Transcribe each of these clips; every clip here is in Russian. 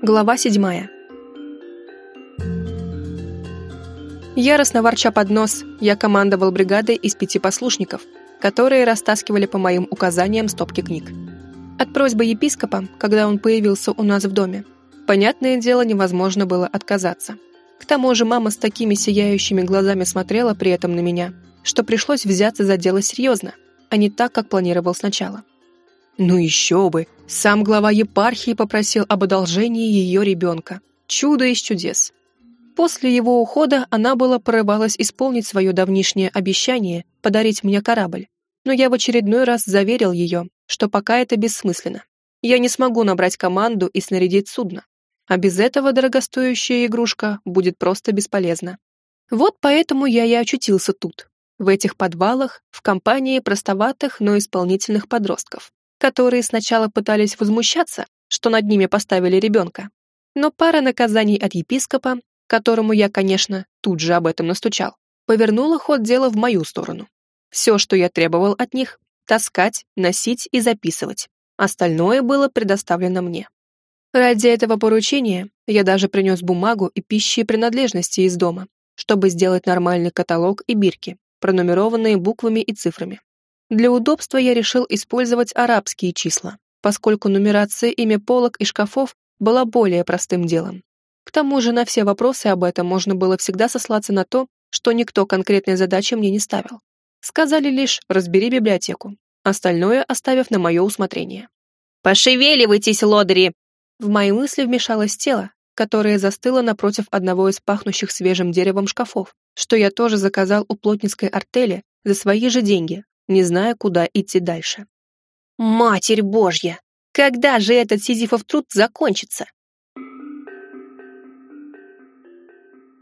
Глава седьмая. Яростно ворча под нос, я командовал бригадой из пяти послушников, которые растаскивали по моим указаниям стопки книг. От просьбы епископа, когда он появился у нас в доме, понятное дело, невозможно было отказаться. К тому же мама с такими сияющими глазами смотрела при этом на меня, что пришлось взяться за дело серьезно, а не так, как планировал сначала. Ну еще бы! Сам глава епархии попросил об одолжении ее ребенка. Чудо из чудес. После его ухода она была порывалась исполнить свое давнишнее обещание подарить мне корабль. Но я в очередной раз заверил ее, что пока это бессмысленно. Я не смогу набрать команду и снарядить судно. А без этого дорогостоящая игрушка будет просто бесполезна. Вот поэтому я и очутился тут, в этих подвалах, в компании простоватых, но исполнительных подростков которые сначала пытались возмущаться, что над ними поставили ребенка. Но пара наказаний от епископа, которому я, конечно, тут же об этом настучал, повернула ход дела в мою сторону. Все, что я требовал от них — таскать, носить и записывать. Остальное было предоставлено мне. Ради этого поручения я даже принес бумагу и пищи и принадлежности из дома, чтобы сделать нормальный каталог и бирки, пронумерованные буквами и цифрами. Для удобства я решил использовать арабские числа, поскольку нумерация имя полок и шкафов была более простым делом. К тому же на все вопросы об этом можно было всегда сослаться на то, что никто конкретной задачи мне не ставил. Сказали лишь «разбери библиотеку», остальное оставив на мое усмотрение. «Пошевеливайтесь, лодыри!» В мои мысли вмешалось тело, которое застыло напротив одного из пахнущих свежим деревом шкафов, что я тоже заказал у плотницкой артели за свои же деньги, не зная, куда идти дальше. «Матерь Божья! Когда же этот сизифов труд закончится?»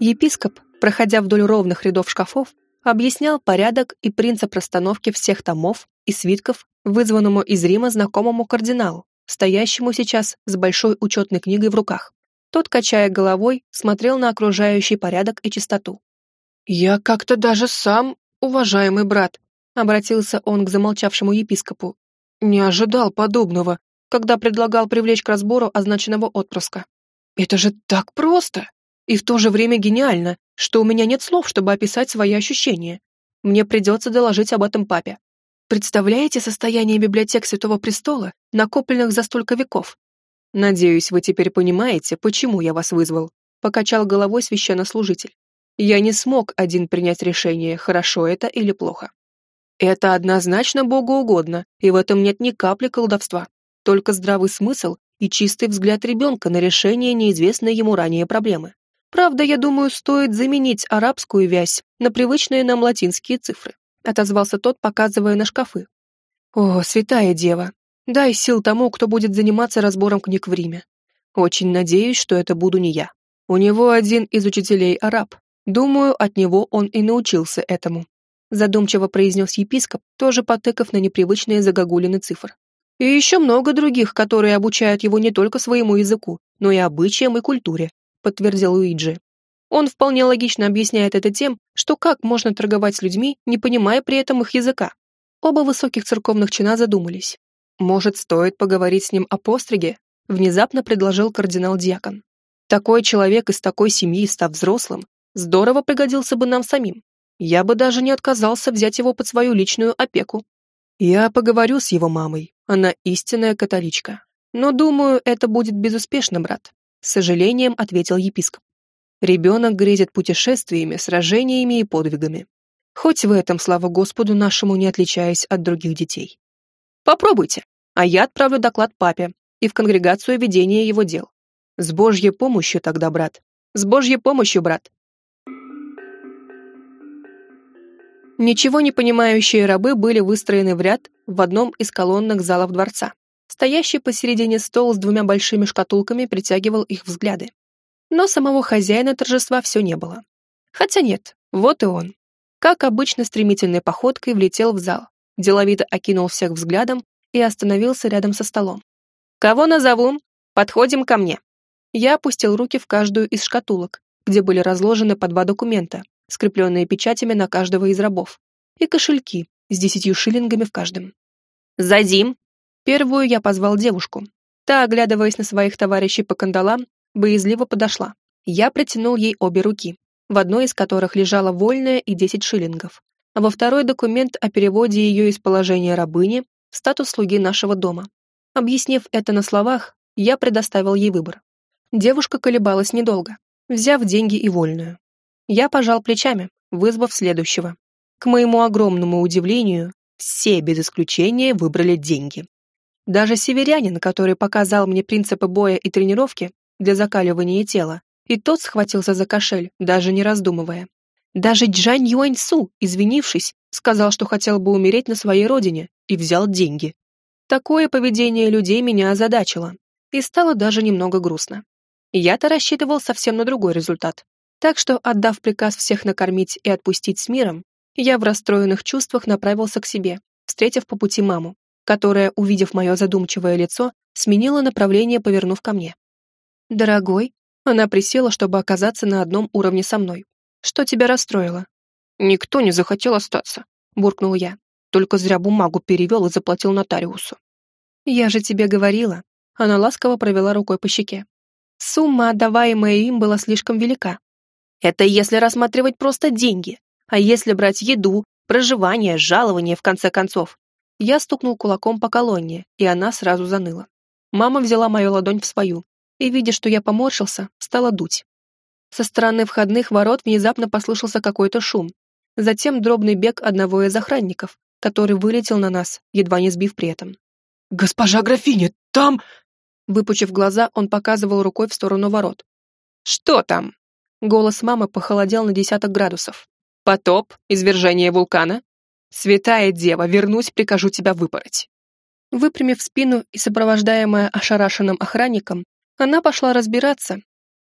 Епископ, проходя вдоль ровных рядов шкафов, объяснял порядок и принцип расстановки всех томов и свитков, вызванному из Рима знакомому кардиналу, стоящему сейчас с большой учетной книгой в руках. Тот, качая головой, смотрел на окружающий порядок и чистоту. «Я как-то даже сам, уважаемый брат, Обратился он к замолчавшему епископу. Не ожидал подобного, когда предлагал привлечь к разбору означенного отпрыска. Это же так просто! И в то же время гениально, что у меня нет слов, чтобы описать свои ощущения. Мне придется доложить об этом папе. Представляете состояние библиотек Святого Престола, накопленных за столько веков? Надеюсь, вы теперь понимаете, почему я вас вызвал, покачал головой священнослужитель. Я не смог один принять решение, хорошо это или плохо. Это однозначно богоугодно, и в этом нет ни капли колдовства, только здравый смысл и чистый взгляд ребенка на решение неизвестной ему ранее проблемы. Правда, я думаю, стоит заменить арабскую вязь на привычные нам латинские цифры, отозвался тот, показывая на шкафы. О, святая дева, дай сил тому, кто будет заниматься разбором книг в Риме. Очень надеюсь, что это буду не я. У него один из учителей араб. Думаю, от него он и научился этому задумчиво произнес епископ, тоже потыкав на непривычные загогулины цифр. И еще много других, которые обучают его не только своему языку, но и обычаям и культуре, подтвердил Уиджи. Он вполне логично объясняет это тем, что как можно торговать с людьми, не понимая при этом их языка. Оба высоких церковных чина задумались. Может, стоит поговорить с ним о постриге? Внезапно предложил кардинал-диакон. Такой человек из такой семьи, став взрослым, здорово пригодился бы нам самим я бы даже не отказался взять его под свою личную опеку. Я поговорю с его мамой, она истинная католичка. Но, думаю, это будет безуспешно, брат. С сожалением ответил епископ. Ребенок грезит путешествиями, сражениями и подвигами. Хоть в этом, слава Господу нашему, не отличаясь от других детей. Попробуйте, а я отправлю доклад папе и в конгрегацию ведения его дел. С Божьей помощью тогда, брат. С Божьей помощью, брат. Ничего не понимающие рабы были выстроены в ряд в одном из колонных залов дворца. Стоящий посередине стол с двумя большими шкатулками притягивал их взгляды. Но самого хозяина торжества все не было. Хотя нет, вот и он. Как обычно, стремительной походкой влетел в зал, деловито окинул всех взглядом и остановился рядом со столом. «Кого назову? Подходим ко мне». Я опустил руки в каждую из шкатулок, где были разложены по два документа, скрепленные печатями на каждого из рабов, и кошельки с десятью шиллингами в каждом. «Задим!» Первую я позвал девушку, Та, оглядываясь на своих товарищей по кандалам, боязливо подошла. Я протянул ей обе руки, в одной из которых лежала вольная и 10 шиллингов, а во второй документ о переводе ее из положения рабыни в статус слуги нашего дома. Объяснив это на словах, я предоставил ей выбор. Девушка колебалась недолго, взяв деньги и вольную. Я пожал плечами, вызвав следующего. К моему огромному удивлению, все без исключения выбрали деньги. Даже северянин, который показал мне принципы боя и тренировки для закаливания тела, и тот схватился за кошель, даже не раздумывая. Даже Джань Юаньсу, извинившись, сказал, что хотел бы умереть на своей родине, и взял деньги. Такое поведение людей меня озадачило, и стало даже немного грустно. Я-то рассчитывал совсем на другой результат. Так что, отдав приказ всех накормить и отпустить с миром, я в расстроенных чувствах направился к себе, встретив по пути маму, которая, увидев мое задумчивое лицо, сменила направление, повернув ко мне. «Дорогой», она присела, чтобы оказаться на одном уровне со мной. «Что тебя расстроило?» «Никто не захотел остаться», — буркнул я. Только зря бумагу перевел и заплатил нотариусу. «Я же тебе говорила». Она ласково провела рукой по щеке. Сумма, отдаваемая им, была слишком велика. Это если рассматривать просто деньги. А если брать еду, проживание, жалование, в конце концов? Я стукнул кулаком по колонне, и она сразу заныла. Мама взяла мою ладонь в свою, и, видя, что я поморщился, стала дуть. Со стороны входных ворот внезапно послышался какой-то шум. Затем дробный бег одного из охранников, который вылетел на нас, едва не сбив при этом. «Госпожа графиня, там...» Выпучив глаза, он показывал рукой в сторону ворот. «Что там?» Голос мамы похолодел на десяток градусов. Потоп, извержение вулкана. Святая дева, вернусь, прикажу тебя выпороть. Выпрямив спину и сопровождаемая ошарашенным охранником, она пошла разбираться.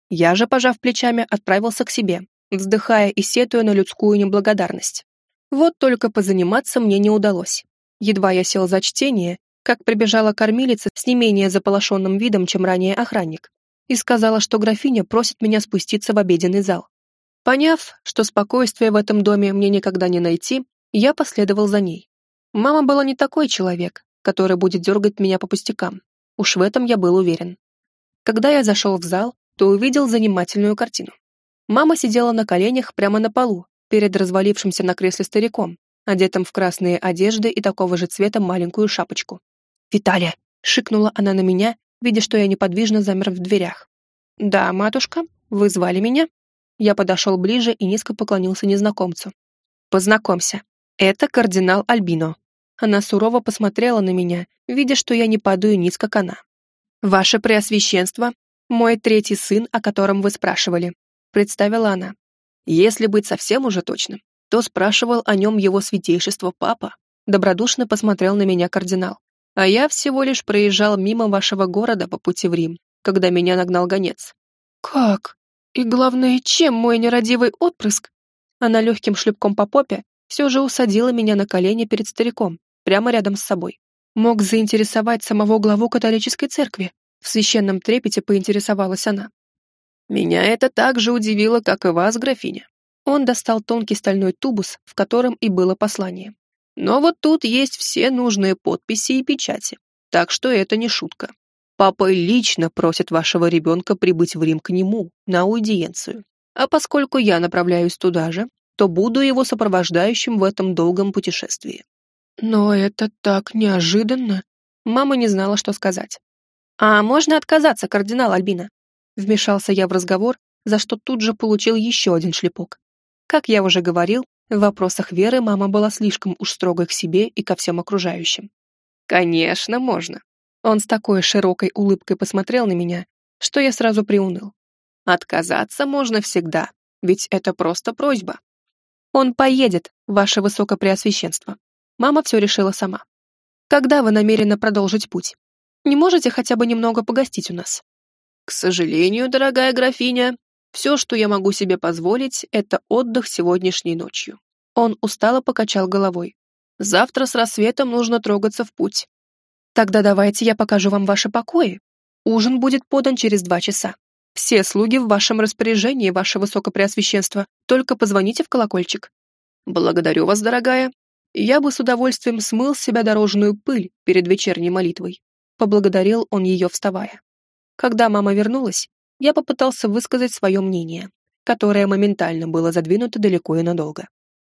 Я же, пожав плечами, отправился к себе, вздыхая и сетуя на людскую неблагодарность. Вот только позаниматься мне не удалось. Едва я сел за чтение, как прибежала кормилица с не менее заполошенным видом, чем ранее охранник, и сказала, что графиня просит меня спуститься в обеденный зал. Поняв, что спокойствия в этом доме мне никогда не найти, я последовал за ней. Мама была не такой человек, который будет дергать меня по пустякам. Уж в этом я был уверен. Когда я зашел в зал, то увидел занимательную картину. Мама сидела на коленях прямо на полу, перед развалившимся на кресле стариком, одетым в красные одежды и такого же цвета маленькую шапочку. «Виталия!» — шикнула она на меня, видя, что я неподвижно замер в дверях. «Да, матушка, вы звали меня?» Я подошел ближе и низко поклонился незнакомцу. «Познакомься, это кардинал Альбино». Она сурово посмотрела на меня, видя, что я не падаю низ, как она. «Ваше Преосвященство, мой третий сын, о котором вы спрашивали», представила она. Если быть совсем уже точным, то спрашивал о нем его святейшество папа. Добродушно посмотрел на меня кардинал. А я всего лишь проезжал мимо вашего города по пути в Рим, когда меня нагнал гонец. «Как?» И главное, чем мой нерадивый отпрыск? Она легким шлепком по попе все же усадила меня на колени перед стариком, прямо рядом с собой. Мог заинтересовать самого главу католической церкви. В священном трепете поинтересовалась она. Меня это так же удивило, как и вас, графиня. Он достал тонкий стальной тубус, в котором и было послание. Но вот тут есть все нужные подписи и печати, так что это не шутка. Папа лично просит вашего ребенка прибыть в Рим к нему, на аудиенцию. А поскольку я направляюсь туда же, то буду его сопровождающим в этом долгом путешествии. Но это так неожиданно. Мама не знала, что сказать. А можно отказаться, кардинал Альбина? Вмешался я в разговор, за что тут же получил еще один шлепок. Как я уже говорил, в вопросах веры мама была слишком уж строгой к себе и ко всем окружающим. Конечно, можно. Он с такой широкой улыбкой посмотрел на меня, что я сразу приуныл. Отказаться можно всегда, ведь это просто просьба. Он поедет, ваше высокопреосвященство. Мама все решила сама. Когда вы намерены продолжить путь? Не можете хотя бы немного погостить у нас? К сожалению, дорогая графиня, все, что я могу себе позволить, это отдых сегодняшней ночью. Он устало покачал головой. Завтра с рассветом нужно трогаться в путь. Тогда давайте я покажу вам ваши покои. Ужин будет подан через два часа. Все слуги в вашем распоряжении, ваше высокопреосвященство. Только позвоните в колокольчик. Благодарю вас, дорогая. Я бы с удовольствием смыл с себя дорожную пыль перед вечерней молитвой. поблагодарил он ее, вставая. Когда мама вернулась, я попытался высказать свое мнение, которое моментально было задвинуто далеко и надолго.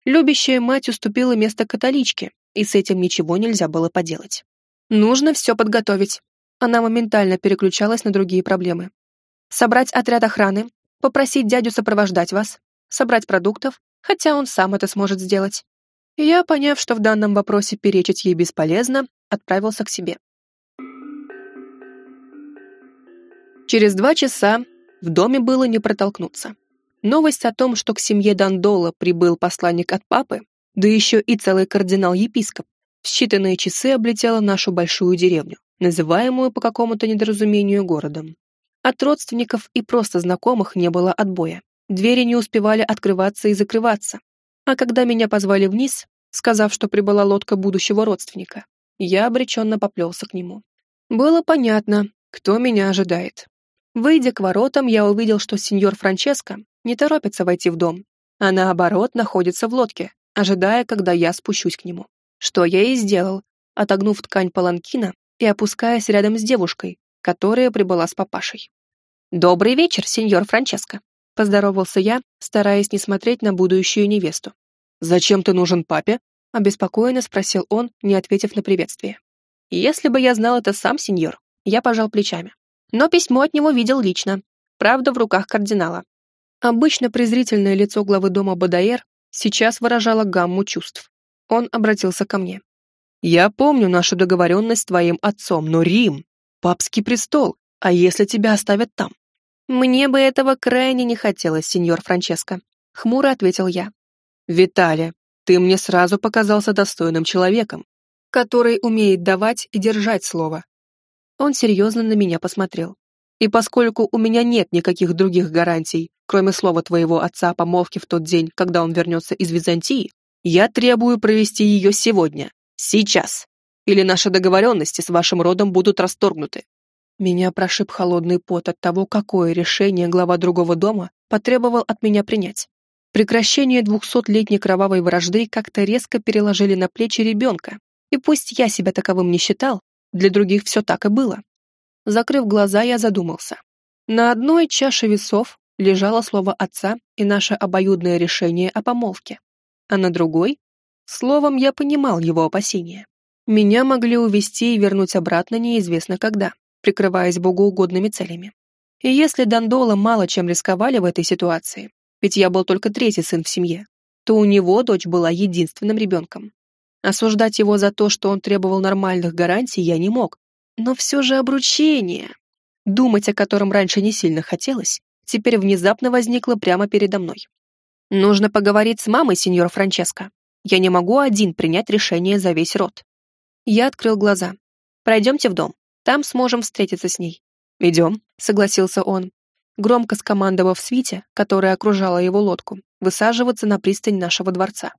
Любящая мать уступила место католичке, и с этим ничего нельзя было поделать. Нужно все подготовить. Она моментально переключалась на другие проблемы. Собрать отряд охраны, попросить дядю сопровождать вас, собрать продуктов, хотя он сам это сможет сделать. Я, поняв, что в данном вопросе перечить ей бесполезно, отправился к себе. Через два часа в доме было не протолкнуться. Новость о том, что к семье Дандола прибыл посланник от папы, да еще и целый кардинал-епископ, в считанные часы облетела нашу большую деревню, называемую по какому-то недоразумению городом. От родственников и просто знакомых не было отбоя. Двери не успевали открываться и закрываться. А когда меня позвали вниз, сказав, что прибыла лодка будущего родственника, я обреченно поплелся к нему. Было понятно, кто меня ожидает. Выйдя к воротам, я увидел, что сеньор Франческо не торопится войти в дом, а наоборот находится в лодке, ожидая, когда я спущусь к нему. Что я и сделал, отогнув ткань паланкина и опускаясь рядом с девушкой, которая прибыла с папашей. «Добрый вечер, сеньор Франческо», — поздоровался я, стараясь не смотреть на будущую невесту. «Зачем ты нужен папе?» — обеспокоенно спросил он, не ответив на приветствие. «Если бы я знал это сам, сеньор», — я пожал плечами но письмо от него видел лично, правда, в руках кардинала. Обычно презрительное лицо главы дома Бадаер сейчас выражало гамму чувств. Он обратился ко мне. «Я помню нашу договоренность с твоим отцом, но Рим — папский престол, а если тебя оставят там?» «Мне бы этого крайне не хотелось, сеньор Франческо», — хмуро ответил я. «Виталия, ты мне сразу показался достойным человеком, который умеет давать и держать слово, он серьезно на меня посмотрел. И поскольку у меня нет никаких других гарантий, кроме слова твоего отца о помолвке в тот день, когда он вернется из Византии, я требую провести ее сегодня, сейчас. Или наши договоренности с вашим родом будут расторгнуты. Меня прошиб холодный пот от того, какое решение глава другого дома потребовал от меня принять. Прекращение двухсотлетней кровавой вражды как-то резко переложили на плечи ребенка, и пусть я себя таковым не считал, для других все так и было. Закрыв глаза, я задумался. На одной чаше весов лежало слово отца и наше обоюдное решение о помолвке, а на другой — словом я понимал его опасения. Меня могли увести и вернуть обратно неизвестно когда, прикрываясь богоугодными целями. И если Дандола мало чем рисковали в этой ситуации, ведь я был только третий сын в семье, то у него дочь была единственным ребенком. Осуждать его за то, что он требовал нормальных гарантий, я не мог. Но все же обручение, думать о котором раньше не сильно хотелось, теперь внезапно возникло прямо передо мной. Нужно поговорить с мамой, сеньор Франческо. Я не могу один принять решение за весь род. Я открыл глаза. Пройдемте в дом. Там сможем встретиться с ней. Идем, согласился он, громко скомандовав свите, которая окружала его лодку, высаживаться на пристань нашего дворца.